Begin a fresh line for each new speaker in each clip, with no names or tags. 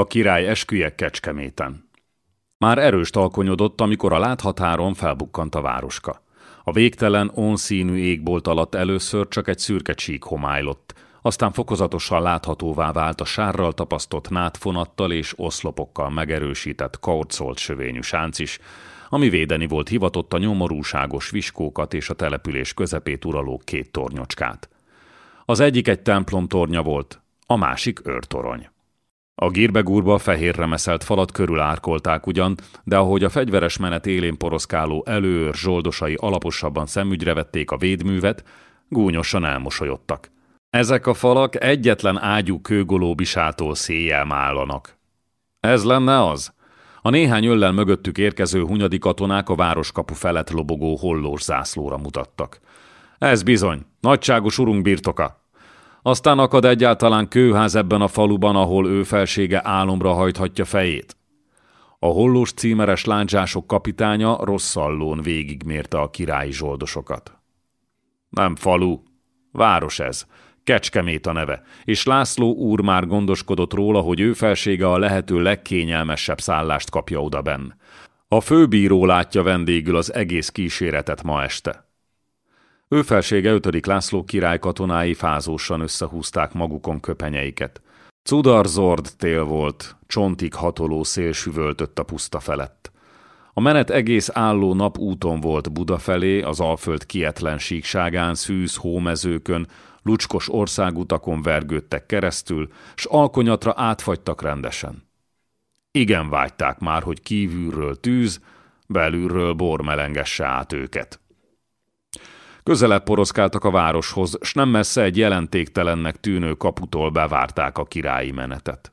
A király esküje Kecskeméten. Már erős talkonyodott, amikor a láthatáron felbukkant a városka. A végtelen, onszínű égbolt alatt először csak egy szürke csík homálylott, aztán fokozatosan láthatóvá vált a sárral tapasztott nátfonattal és oszlopokkal megerősített kaurcolt sövényű sánc is, ami védeni volt hivatott a nyomorúságos viskókat és a település közepét uraló két tornyocskát. Az egyik egy templom tornya volt, a másik őrtorony. A gírbegúrba fehér remeszelt falat körül árkolták ugyan, de ahogy a fegyveres menet élén poroszkáló előőr zsoldosai alaposabban szemügyre vették a védművet, gúnyosan elmosolyodtak. Ezek a falak egyetlen ágyú kőgolóbisától széjjel mállanak. Ez lenne az? A néhány öllel mögöttük érkező hunyadi katonák a városkapu felett lobogó hollós zászlóra mutattak. Ez bizony, nagyságos urunk birtoka, aztán akad egyáltalán kőház ebben a faluban, ahol ő felsége álomra hajthatja fejét. A hollós címeres láncsások kapitánya rosszallón végigmérte a királyi zsoldosokat. Nem falu, város ez, Kecskemét a neve, és László úr már gondoskodott róla, hogy ő felsége a lehető legkényelmesebb szállást kapja oda benn. A főbíró látja vendégül az egész kíséretet ma este. Ő felsége 5. László király katonái fázósan összehúzták magukon köpenyeiket. Zord tél volt, csontig hatoló szél süvöltött a puszta felett. A menet egész álló nap úton volt Buda felé, az Alföld kietlen síkságán, szűz hómezőkön, lucskos országutakon vergődtek keresztül, s alkonyatra átfagytak rendesen. Igen vágyták már, hogy kívülről tűz, belülről bor melengesse át őket. Közelebb poroszkáltak a városhoz, s nem messze egy jelentéktelennek tűnő kaputól bevárták a királyi menetet.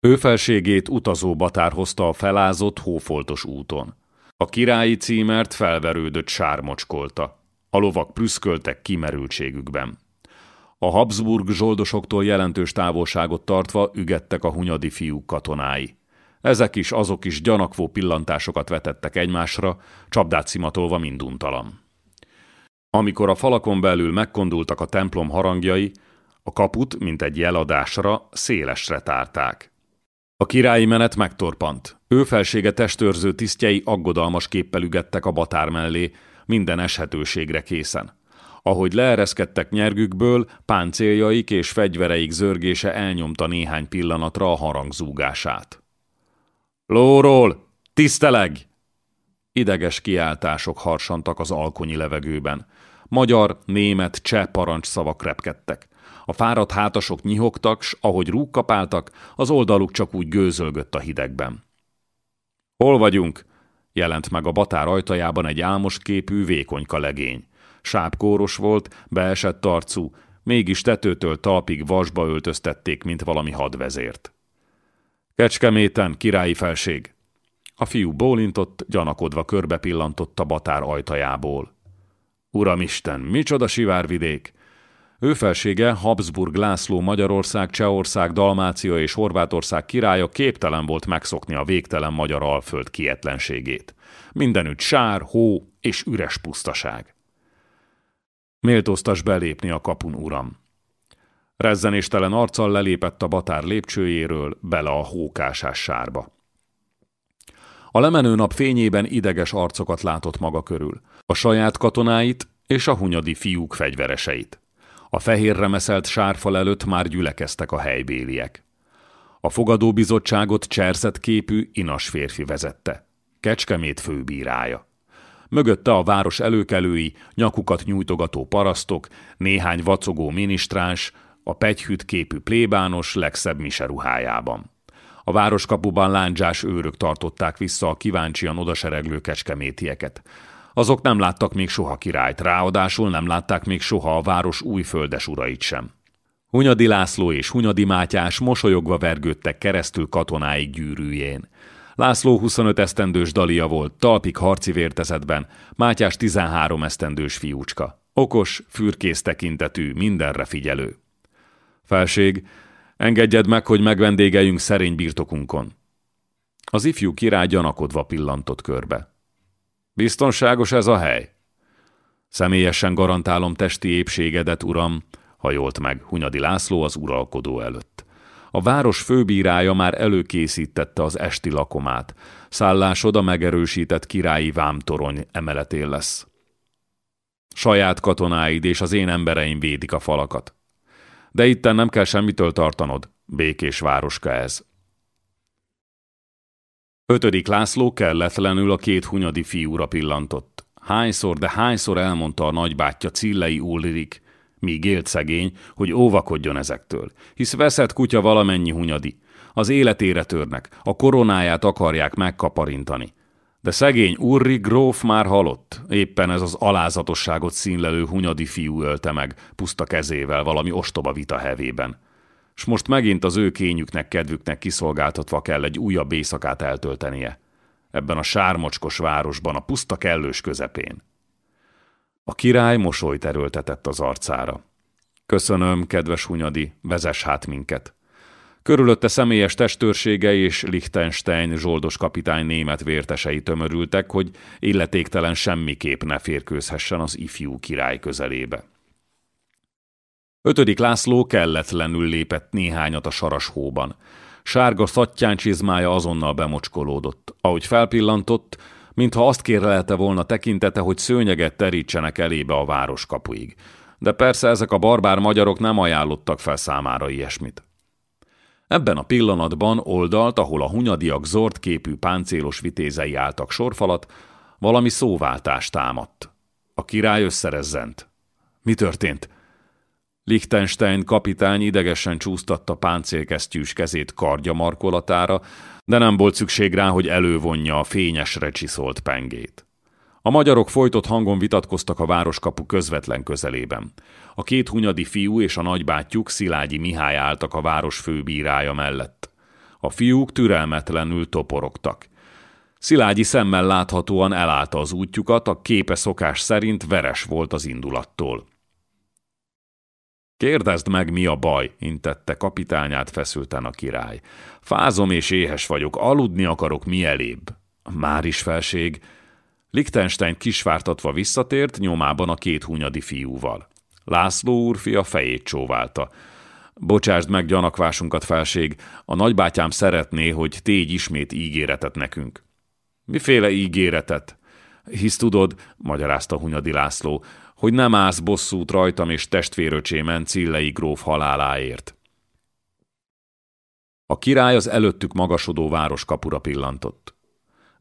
Ő felségét utazó batár hozta a felázott, hófoltos úton. A királyi címert felverődött sármocskolta. A lovak prüszköltek kimerültségükben. A Habsburg zsoldosoktól jelentős távolságot tartva ügettek a hunyadi fiúk katonái. Ezek is, azok is gyanakvó pillantásokat vetettek egymásra, csapdát szimatolva minduntalan. Amikor a falakon belül megkondultak a templom harangjai, a kaput, mint egy jeladásra, szélesre tárták. A királyi menet megtorpant. Ő felsége testőrző tisztjei aggodalmas képpel ügettek a batár mellé, minden eshetőségre készen. Ahogy leereszkedtek nyergükből, páncéljaik és fegyvereik zörgése elnyomta néhány pillanatra a harangzúgását. Lóról! Tiszteleg! Ideges kiáltások harsantak az alkonyi levegőben. Magyar, német, cseh parancsszavak repkedtek. A fáradt hátasok nyihogtak, s ahogy rúgkapáltak, az oldaluk csak úgy gőzölgött a hidegben. Hol vagyunk? jelent meg a batár ajtajában egy álmos képű vékonyka legény. Sápkóros volt, beesett arcú, mégis tetőtől talpig vasba öltöztették, mint valami hadvezért. Kecskeméten, királyi felség! A fiú bólintott, gyanakodva körbe pillantott a batár ajtajából. Uramisten, micsoda sivárvidék! Ő felsége Habsburg László Magyarország, Csehország, Dalmácia és Horvátország királya képtelen volt megszokni a végtelen magyar alföld kietlenségét. Mindenütt sár, hó és üres pusztaság. Méltóztas belépni a kapun, uram. Rezzenéstelen arccal lelépett a batár lépcsőjéről bele a hókásás sárba. A lemenő nap fényében ideges arcokat látott maga körül. A saját katonáit és a hunyadi fiúk fegyvereseit. A fehér remeszelt sárfal előtt már gyülekeztek a helybéliek. A fogadóbizottságot cserzett képű, inas férfi vezette. Kecskemét főbírája. Mögötte a város előkelői, nyakukat nyújtogató parasztok, néhány vacogó minisztráns, a pegyhűt képű plébános legszebb miseruhájában. A városkapuban lándzsás őrök tartották vissza a kíváncsian odasereglő kecskemétieket. Azok nem láttak még soha királyt, ráadásul nem látták még soha a város új földes urait sem. Hunyadi László és Hunyadi Mátyás mosolyogva vergődtek keresztül katonáig gyűrűjén. László 25 esztendős dalia volt, talpig harci vértezetben, Mátyás 13 esztendős fiúcska. Okos, fürkész tekintetű, mindenre figyelő. Felség, Engedjed meg, hogy megvendégeljünk szerény birtokunkon. Az ifjú király gyanakodva pillantott körbe. Biztonságos ez a hely? Személyesen garantálom testi épségedet, uram, hajolt meg Hunyadi László az uralkodó előtt. A város főbírája már előkészítette az esti lakomát. Szállásod a megerősített királyi vámtorony emeletén lesz. Saját katonáid és az én embereim védik a falakat. De itten nem kell semmitől tartanod, békés városka ez. Ötödik László kelletlenül a két hunyadi fiúra pillantott. Hányszor, de hányszor elmondta a nagybátyja Cillei Ulrik, míg élt szegény, hogy óvakodjon ezektől, hisz veszett kutya valamennyi hunyadi. Az életére törnek, a koronáját akarják megkaparintani. De szegény Urri gróf már halott, éppen ez az alázatosságot színlelő hunyadi fiú ölte meg, puszta kezével valami ostoba vita hevében. S most megint az ő kényüknek, kedvüknek kiszolgáltatva kell egy újabb éjszakát eltöltenie. Ebben a sármocskos városban, a puszta kellős közepén. A király mosolyt erőltetett az arcára. Köszönöm, kedves Hunyadi, vezess hát minket. Körülötte személyes testőrsége és Liechtenstein zsoldos kapitány német vértesei tömörültek, hogy illetéktelen semmiképp ne férkőzhessen az ifjú király közelébe. Ötödik László kelletlenül lépett néhányat a saras hóban. Sárga szattyán csizmája azonnal bemocskolódott. Ahogy felpillantott, mintha azt kérlelte volna tekintete, hogy szőnyeget terítsenek elébe a város kapuig. De persze ezek a barbár magyarok nem ajánlottak fel számára ilyesmit. Ebben a pillanatban oldalt, ahol a hunyadiak zord képű páncélos vitézei álltak sorfalat, valami szóváltást támadt. A király összerezzent. Mi történt? Liechtenstein kapitány idegesen csúsztatta páncélkesztyűs kezét kardja markolatára, de nem volt szükség rá, hogy elővonja a fényesre csiszolt pengét. A magyarok folytott hangon vitatkoztak a városkapu közvetlen közelében. A két hunyadi fiú és a nagybátyjuk Szilágyi Mihály álltak a város főbírája mellett. A fiúk türelmetlenül toporogtak. Szilágyi szemmel láthatóan elállta az útjukat, a képe szokás szerint veres volt az indulattól. Kérdezd meg, mi a baj, intette kapitányát feszülten a király. Fázom és éhes vagyok, aludni akarok mielébb. Már is felség. Liechtenstein kisvártatva visszatért, nyomában a két hunyadi fiúval. László úrfia fejét csóválta. Bocsásd meg gyanakvásunkat, felség, a nagybátyám szeretné, hogy tégy ismét ígéretet nekünk. Miféle ígéretet? Hisz tudod, magyarázta Hunyadi László, hogy nem állsz bosszút rajtam és testvéröcsémen Cillei gróf haláláért. A király az előttük magasodó városkapura pillantott.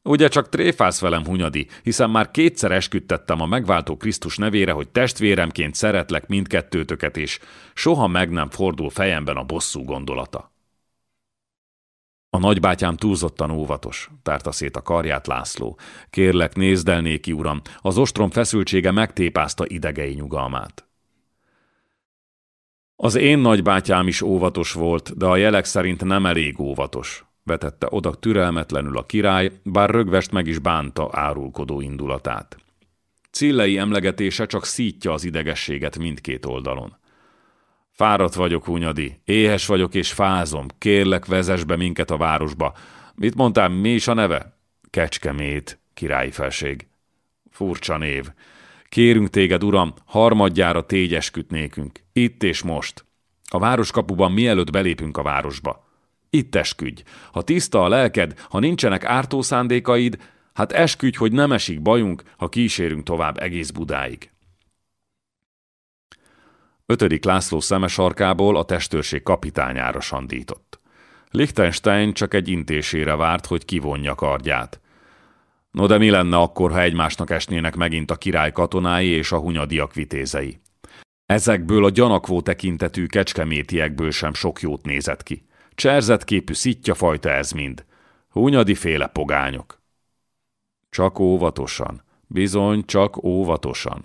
Ugye csak tréfálsz velem, Hunyadi, hiszen már kétszer esküdtettem a megváltó Krisztus nevére, hogy testvéremként szeretlek mindkettőtöket, és soha meg nem fordul fejemben a bosszú gondolata. A nagybátyám túlzottan óvatos, tárta szét a karját László. Kérlek, nézd el néki, uram, az ostrom feszültsége megtépázta idegei nyugalmát. Az én nagybátyám is óvatos volt, de a jelek szerint nem elég óvatos, vetette oda türelmetlenül a király, bár rögvest meg is bánta árulkodó indulatát. Cillei emlegetése csak szítja az idegességet mindkét oldalon. Fáradt vagyok, Hunyadi, éhes vagyok és fázom, kérlek vezess be minket a városba. Mit mondtál, mi is a neve? Kecskemét, királyi felség. Furcsa név. Kérünk téged, uram, harmadjára tégyesküt nékünk. Itt és most. A városkapuban mielőtt belépünk a városba. Itt esküdj. Ha tiszta a lelked, ha nincsenek ártó szándékaid, hát esküdj, hogy nem esik bajunk, ha kísérünk tovább egész Budáig. Ötödik László szemesarkából a testőrség kapitányára sandított. Liechtenstein csak egy intésére várt, hogy kivonja kardját. No de mi lenne akkor, ha egymásnak esnének megint a király katonái és a hunyadiak vitézei? Ezekből a gyanakvó tekintetű kecskemétiekből sem sok jót nézett ki. Cserzett képű fajta ez mind. Hunyadi féle pogányok. Csak óvatosan. Bizony, csak óvatosan.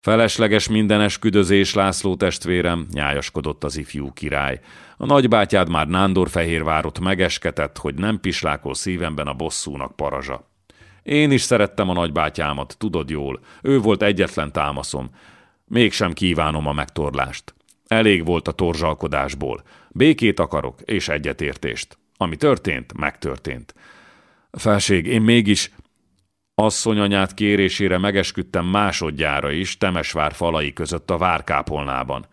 Felesleges minden esküdözés, László testvérem, nyájaskodott az ifjú király. A nagybátyád már Nándorfehérvárot megesketett, hogy nem pislákol szívemben a bosszúnak parazsa. Én is szerettem a nagybátyámat, tudod jól, ő volt egyetlen támaszom. Mégsem kívánom a megtorlást. Elég volt a torzsalkodásból. Békét akarok, és egyetértést. Ami történt, megtörtént. Felség, én mégis Asszonyanyát kérésére megesküdtem másodjára is Temesvár falai között a várkápolnában.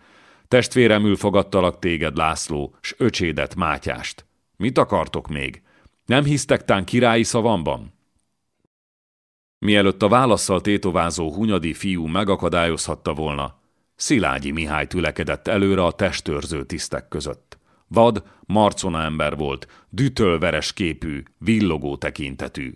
Testvéremül fogadtalak téged, László, s öcsédet, Mátyást. Mit akartok még? Nem hisztek tán királyi szavamban? Mielőtt a válaszsal tétovázó hunyadi fiú megakadályozhatta volna, Szilágyi Mihály tülekedett előre a testőrző tisztek között. Vad, marcona ember volt, dütölveres képű, villogó tekintetű.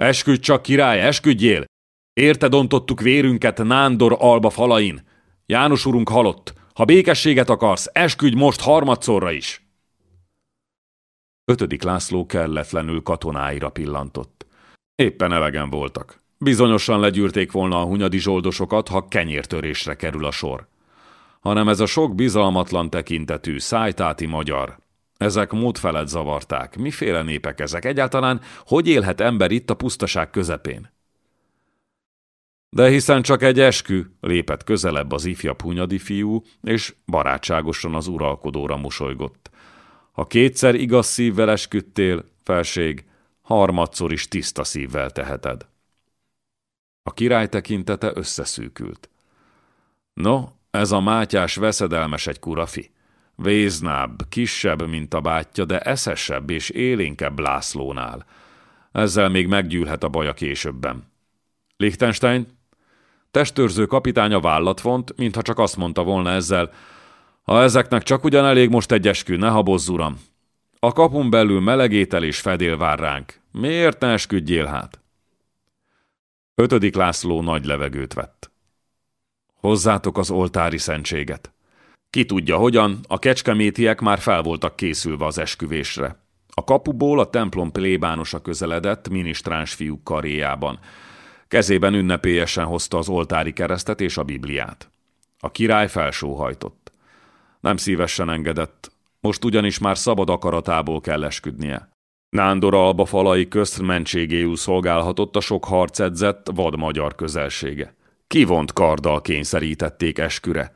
Esküdj csak, király, esküdjél! Érte dontottuk vérünket Nándor alba falain. János urunk halott. Ha békességet akarsz, esküdj most harmadszorra is! Ötödik László kelletlenül katonáira pillantott. Éppen elegen voltak. Bizonyosan legyűrték volna a hunyadi zsoldosokat, ha kenyértörésre kerül a sor. Hanem ez a sok bizalmatlan tekintetű, szájtáti magyar. Ezek módfelet zavarták. Miféle népek ezek? Egyáltalán hogy élhet ember itt a pusztaság közepén? De hiszen csak egy eskü, lépett közelebb az ifjabb hunyadi fiú, és barátságosan az uralkodóra mosolygott. Ha kétszer igaz szívvel esküdtél, felség, harmadszor is tiszta szívvel teheted. A király tekintete összeszűkült. No, ez a mátyás veszedelmes egy kurafi. Véznább, kisebb, mint a bátyja, de eszesebb és élénkebb Lászlónál. Ezzel még meggyűlhet a baja későbben. Liechtenstein? Testőrző kapitánya vállat vont, mintha csak azt mondta volna ezzel, ha ezeknek csak ugyan elég most egy eskü, ne habozz, uram. A kapun belül melegétel és fedél vár ránk. Miért ne esküdjél hát? Ötödik László nagy levegőt vett. Hozzátok az oltári szentséget. Ki tudja hogyan, a kecskemétiek már fel voltak készülve az esküvésre. A kapuból a templom plébánosa közeledett minisztráns fiúk karéjában. Kezében ünnepélyesen hozta az oltári keresztet és a Bibliát. A király felsóhajtott. Nem szívesen engedett, most ugyanis már szabad akaratából kell esküdnie. Nándor alba falai közt mentségéül szolgálhatott a sok harcedzett vad magyar közelsége. Kivont karddal kényszerítették esküre.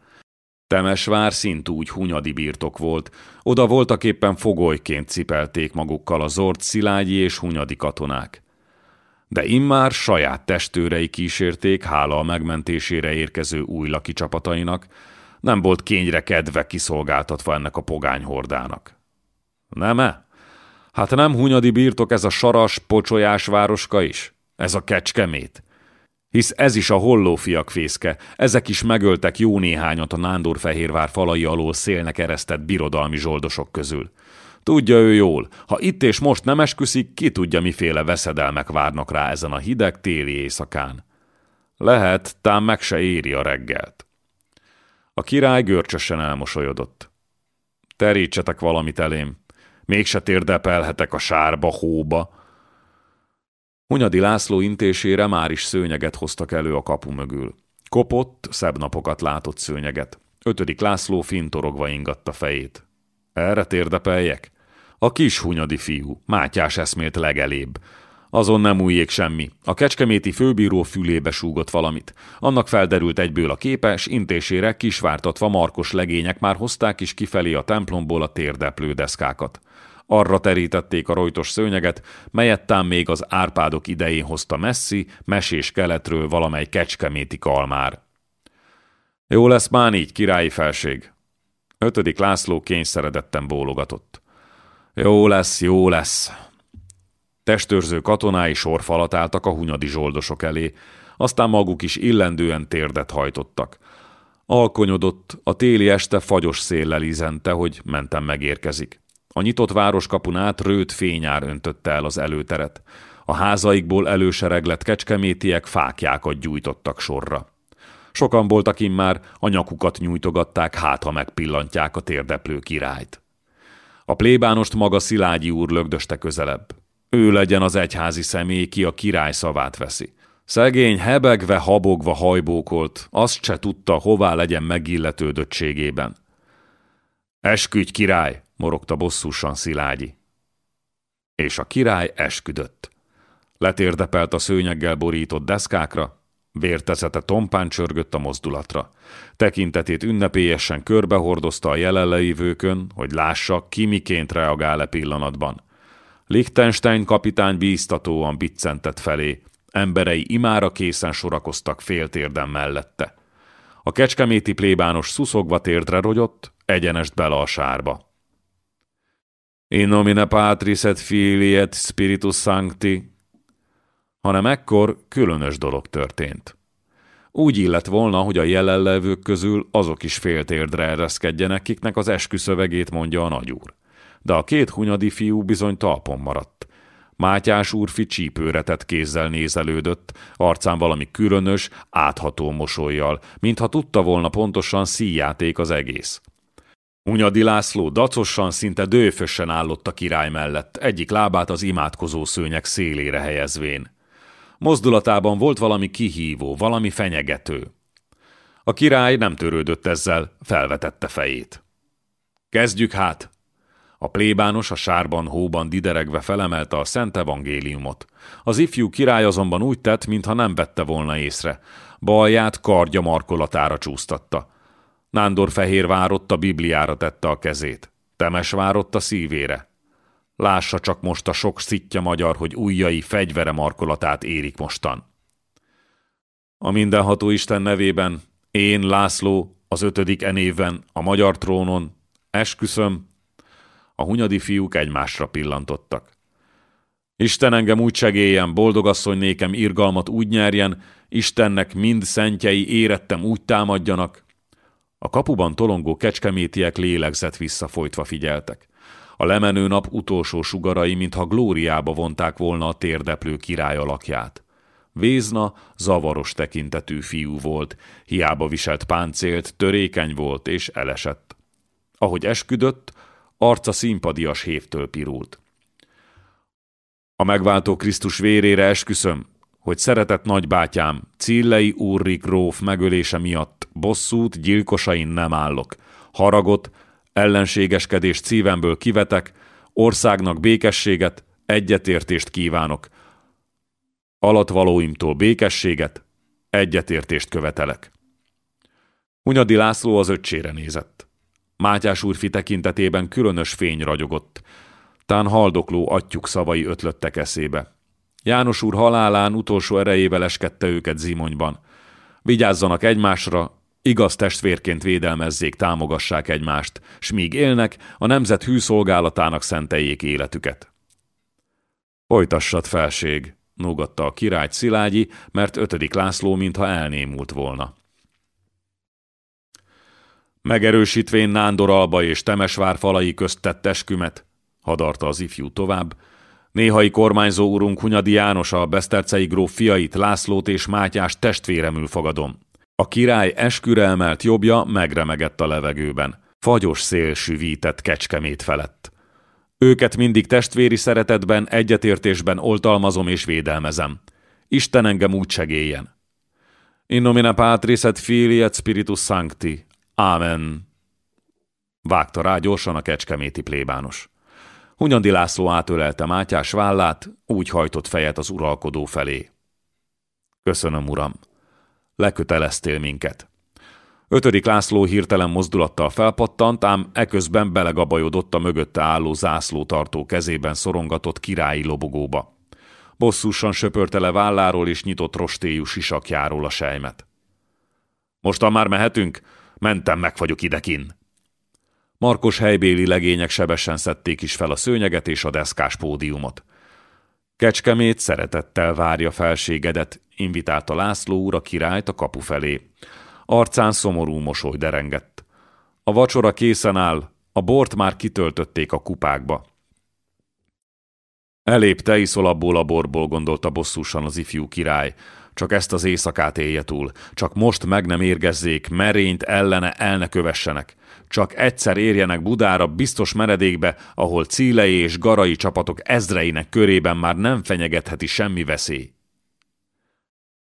Temesvár szintúgy hunyadi birtok volt, oda voltak éppen fogolyként cipelték magukkal a zord szilágyi és hunyadi katonák. De immár saját testőrei kísérték hála a megmentésére érkező új laki csapatainak, nem volt kényre kedve kiszolgáltatva ennek a pogány hordának. Nem-e? Hát nem hunyadi birtok ez a saras, pocsolyás városka is? Ez a kecskemét? Hisz ez is a hollófiak fészke, ezek is megöltek jó néhányat a Nándorfehérvár falai alól szélnek eresztett birodalmi zsoldosok közül. Tudja ő jól, ha itt és most nem esküszik, ki tudja miféle veszedelmek várnak rá ezen a hideg téli éjszakán. Lehet, tám meg se éri a reggelt. A király görcsösen elmosolyodott. Terítsetek valamit elém, mégse térdepelhetek a sárba, hóba, Hunyadi László intésére már is szőnyeget hoztak elő a kapu mögül. Kopott, szebb napokat látott szőnyeget. Ötödik László fintorogva ingatta fejét. Erre térdepeljek? A kis hunyadi fiú, Mátyás eszmélt legelébb. Azon nem újjék semmi. A kecskeméti főbíró fülébe súgott valamit. Annak felderült egyből a képes, intésére kisvártatva markos legények már hozták is kifelé a templomból a térdeplő deszkákat. Arra terítették a rojtos szőnyeget, melyet tám még az árpádok idején hozta messzi, mesés keletről valamely kecskeméti kalmár. Jó lesz már így, királyi felség. Ötödik László kényszeredetten bólogatott. Jó lesz, jó lesz. Testőrző katonái sorfalat álltak a hunyadi zsoldosok elé, aztán maguk is illendően térdet hajtottak. Alkonyodott, a téli este fagyos széllel izente, hogy mentem megérkezik. A nyitott városkapun át rőt fényár öntötte el az előteret. A házaikból elősereglett kecskemétiek fákjákat gyújtottak sorra. Sokan voltak immár, a nyakukat nyújtogatták, hát ha megpillantják a térdeplő királyt. A plébánost maga Szilágyi úr lögdöste közelebb. Ő legyen az egyházi személy, ki a király szavát veszi. Szegény hebegve, habogva hajbókolt, azt se tudta, hová legyen megilletődöttségében. Esküdj, király! morogta bosszúsan Szilágyi. És a király esküdött. Letérdepelt a szőnyeggel borított deszkákra, vértezete tompán csörgött a mozdulatra. Tekintetét ünnepélyesen körbehordozta a jelenlévőkön, hogy lássa, ki miként reagál-e pillanatban. Liechtenstein kapitány bíztatóan biccentett felé, emberei imára készen sorakoztak féltérden mellette. A kecskeméti plébános szuszogva térdre rogyott, egyenest bele a sárba. In nomine Patris et Filii et Spiritus Sancti, hanem ekkor különös dolog történt. Úgy illett volna, hogy a jelenlevők közül azok is féltérdre ereszkedjenek, kiknek az esküszövegét mondja a nagyúr. De a két hunyadi fiú bizony talpon maradt. Mátyás úrfi csípőre tett kézzel nézelődött, arcán valami különös, átható mosolyjal, mintha tudta volna pontosan szíjáték az egész. Hunyadi László dacosan, szinte dőfösen állott a király mellett, egyik lábát az imádkozó szőnyek szélére helyezvén. Mozdulatában volt valami kihívó, valami fenyegető. A király nem törődött ezzel, felvetette fejét. Kezdjük hát! A plébános a sárban, hóban dideregve felemelte a szent evangéliumot. Az ifjú király azonban úgy tett, mintha nem vette volna észre. Balját kardja markolatára csúsztatta. Nándor Fehér várott a Bibliára tette a kezét. Temes várott a szívére. Lássa csak most a sok szitja magyar, hogy ujjai fegyvere markolatát érik mostan. A mindenható Isten nevében, én, László, az ötödik enéven, a magyar trónon, esküszöm, a hunyadi fiúk egymásra pillantottak. Isten engem úgy segéljen, boldogasszony nékem irgalmat úgy nyerjen, Istennek mind szentjei érettem úgy támadjanak. A kapuban tolongó kecskemétiek lélegzet visszafolytva figyeltek. A lemenő nap utolsó sugarai, mintha glóriába vonták volna a térdeplő király alakját. Vézna zavaros tekintetű fiú volt, hiába viselt páncélt, törékeny volt és elesett. Ahogy esküdött, arca színpadias hévtől pirult. A megváltó Krisztus vérére esküszöm, hogy szeretett nagybátyám, Cillei úrrik róf megölése miatt bosszút gyilkosain nem állok, haragot, ellenségeskedést szívemből kivetek, országnak békességet, egyetértést kívánok. Alatvalóimtól békességet, egyetértést követelek. Hunyadi László az öccsére nézett. Mátyás úrfi tekintetében különös fény ragyogott. Tán haldokló atyuk szavai ötlöttek eszébe. János úr halálán utolsó erejével eskedte őket zimonyban. Vigyázzanak egymásra, igaz testvérként védelmezzék, támogassák egymást, s míg élnek, a nemzet hűszolgálatának szenteljék életüket. Folytassad, felség, nógatta a király Szilágyi, mert ötödik László mintha elnémult volna. Megerősítvén Nándor Alba és Temesvár falai közt tett eskümet, hadarta az ifjú tovább, néhai kormányzó urunk Hunyadi János a Besztercei gróf fiait, Lászlót és Mátyás testvéremül fogadom. A király esküre emelt jobbja megremegett a levegőben. Fagyos szél süvített kecskemét felett. Őket mindig testvéri szeretetben, egyetértésben oltalmazom és védelmezem. Isten engem úgy segéljen. In nomine Patris et Filii et Spiritus Sancti. Ámen. Vágta rá gyorsan a kecskeméti plébános. Hunyadi László átölelte Mátyás vállát, úgy hajtott fejet az uralkodó felé. Köszönöm, uram leköteleztél minket. Ötödik László hirtelen mozdulattal felpattant, ám eközben belegabajodott a mögötte álló zászlótartó kezében szorongatott királyi lobogóba. Bosszúsan söpörte le válláról és nyitott rostéjú sisakjáról a sejmet. Mostan már mehetünk? Mentem, meg vagyok idekin. Markos helybéli legények sebesen szedték is fel a szőnyeget és a deszkás pódiumot. Kecskemét szeretettel várja felségedet, invitálta László úr a királyt a kapu felé. Arcán szomorú mosoly derengett. A vacsora készen áll, a bort már kitöltötték a kupákba. Elép te iszol abból a borból, gondolta bosszúsan az ifjú király. Csak ezt az éjszakát élje túl. Csak most meg nem érgezzék, merényt ellene el ne kövessenek. Csak egyszer érjenek Budára biztos meredékbe, ahol cílei és garai csapatok ezreinek körében már nem fenyegetheti semmi veszély.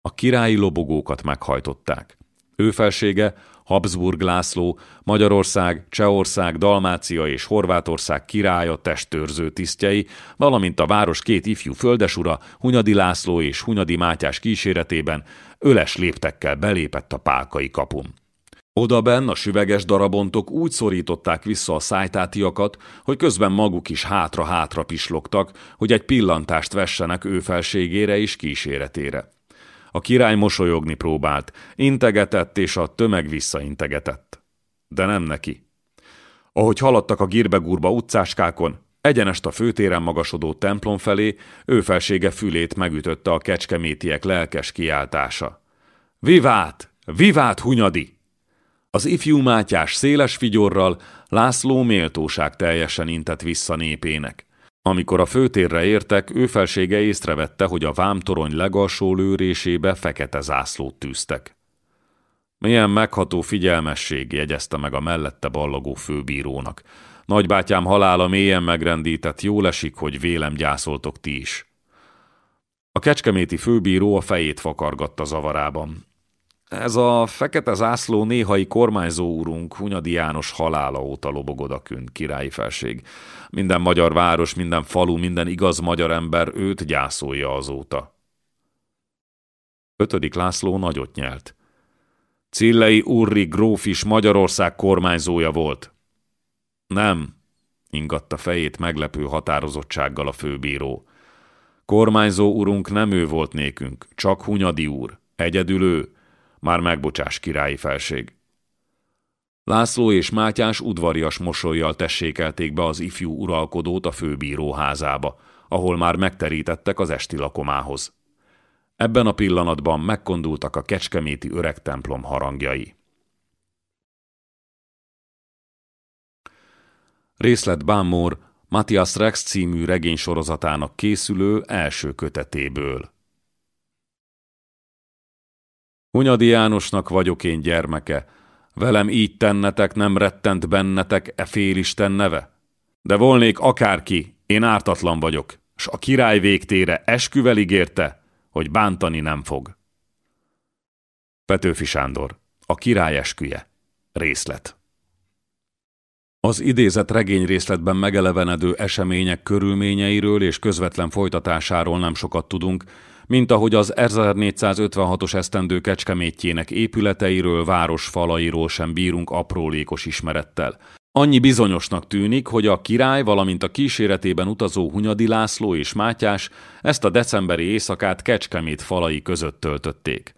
A királyi lobogókat meghajtották. Ő felsége Habsburg László, Magyarország, Csehország, Dalmácia és Horvátország királya testőrző tisztjei, valamint a város két ifjú földesura, Hunyadi László és Hunyadi Mátyás kíséretében öles léptekkel belépett a pálkai kapun. Odaben a süveges darabontok úgy szorították vissza a szájtátiakat, hogy közben maguk is hátra-hátra pislogtak, hogy egy pillantást vessenek ő felségére és kíséretére. A király mosolyogni próbált, integetett, és a tömeg visszaintegetett. De nem neki. Ahogy haladtak a girbegurba utcáskákon, egyenest a főtéren magasodó templom felé, ő felsége fülét megütötte a kecskemétiek lelkes kiáltása. Vivát! Vivát, Hunyadi! Az ifjú Mátyás széles vigyorral László méltóság teljesen intett vissza népének. Amikor a főtérre értek, ő felsége észrevette, hogy a vámtorony legalsó lőrésébe fekete zászlót tűztek. Milyen megható figyelmesség, jegyezte meg a mellette ballagó főbírónak. Nagybátyám halála mélyen megrendített, jól esik, hogy vélem gyászoltok ti is. A kecskeméti főbíró a fejét fakargatta zavarában. Ez a fekete zászló néhai kormányzó úrunk Hunyadi János halála óta lobogod a kün, királyi felség. Minden magyar város, minden falu, minden igaz magyar ember őt gyászolja azóta. Ötödik László nagyot nyelt. Cillei Urri gróf is Magyarország kormányzója volt. Nem, ingatta fejét meglepő határozottsággal a főbíró. Kormányzó urunk nem ő volt nékünk, csak Hunyadi úr. Egyedül ő, már megbocsás királyi felség. László és Mátyás udvarias mosolyjal tessékelték be az ifjú uralkodót a főbíró házába, ahol már megterítettek az esti lakomához. Ebben a pillanatban megkondultak a kecskeméti öreg templom harangjai. Részlet Bámor Matthias Rex című regénysorozatának készülő első kötetéből. Hunyadi Jánosnak vagyok én gyermeke, velem így tennetek, nem rettent bennetek e félisten neve? De volnék akárki, én ártatlan vagyok, s a király végtére esküvel ígérte, hogy bántani nem fog. Petőfi Sándor, a király esküje. Részlet. Az idézett regényrészletben megelevenedő események körülményeiről és közvetlen folytatásáról nem sokat tudunk, mint ahogy az 1456-os esztendő kecskemétjének épületeiről, városfalairól sem bírunk aprólékos ismerettel. Annyi bizonyosnak tűnik, hogy a király, valamint a kíséretében utazó Hunyadi László és Mátyás ezt a decemberi éjszakát Kecskemét falai között töltötték.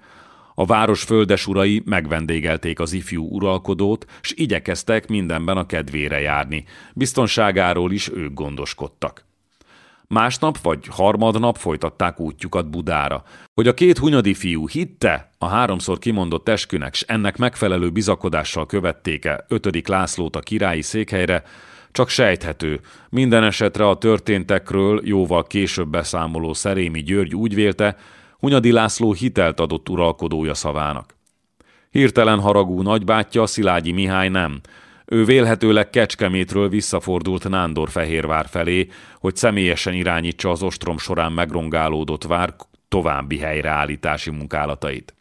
A város földesurai megvendégelték az ifjú uralkodót, s igyekeztek mindenben a kedvére járni. Biztonságáról is ők gondoskodtak. Másnap vagy harmadnap folytatták útjukat Budára. Hogy a két hunyadi fiú hitte a háromszor kimondott eskünek, s ennek megfelelő bizakodással követték-e ötödik Lászlót a királyi székhelyre, csak sejthető. Minden esetre a történtekről jóval később beszámoló Szerémi György úgy vélte, Hunyadi László hitelt adott uralkodója szavának. Hirtelen haragú nagybátyja Szilágyi Mihály nem, ő vélhetőleg Kecskemétről visszafordult Nándorfehérvár felé, hogy személyesen irányítsa az ostrom során megrongálódott vár további helyreállítási munkálatait.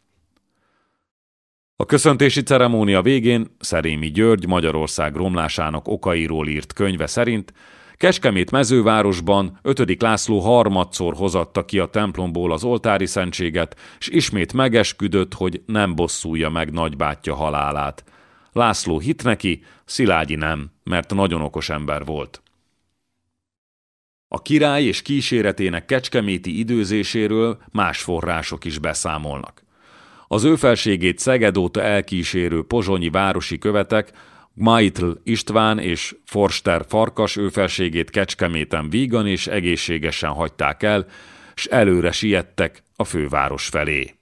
A köszöntési ceremónia végén Szerémi György Magyarország romlásának okairól írt könyve szerint Kecskemét mezővárosban 5. László harmadszor hozatta ki a templomból az oltári szentséget, és ismét megesküdött, hogy nem bosszulja meg nagybátyja halálát, László hit neki, Szilágyi nem, mert nagyon okos ember volt. A király és kíséretének kecskeméti időzéséről más források is beszámolnak. Az ő felségét Szeged óta elkísérő pozsonyi városi követek Maitl István és Forster Farkas őfelségét Kecskeméten vígan és egészségesen hagyták el, s előre siettek a főváros felé.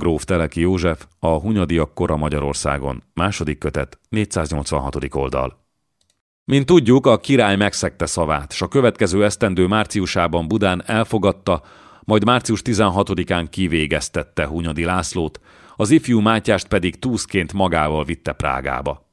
Gróf Teleki József, a Hunyadiak kora Magyarországon, második kötet, 486. oldal. Mint tudjuk, a király megszegte szavát, és a következő esztendő márciusában Budán elfogadta, majd március 16-án kivégeztette Hunyadi Lászlót, az ifjú Mátyást pedig túszként magával vitte Prágába.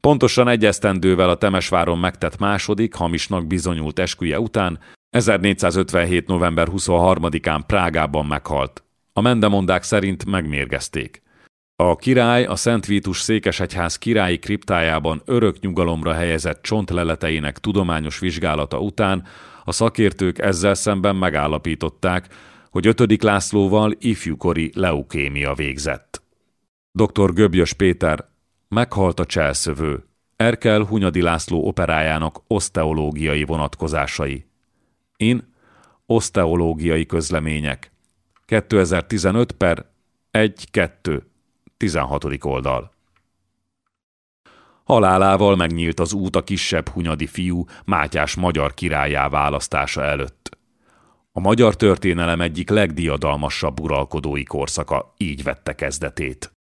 Pontosan egy esztendővel a Temesváron megtett második, hamisnak bizonyult esküje után 1457. november 23-án Prágában meghalt, a mendemondák szerint megmérgezték. A király a Szent Vítus székesegyház királyi kriptájában örök nyugalomra helyezett csontleleteinek tudományos vizsgálata után a szakértők ezzel szemben megállapították, hogy 5. Lászlóval ifjúkori leukémia végzett. Dr. Göbjös Péter meghalt a cselszövő, Erkel Hunyadi László operájának oszteológiai vonatkozásai. In oszteológiai közlemények 2015 per 1-2, 16. oldal. Halálával megnyílt az út a kisebb hunyadi fiú Mátyás magyar királyá választása előtt. A magyar történelem egyik legdiadalmasabb uralkodói korszaka így vette kezdetét.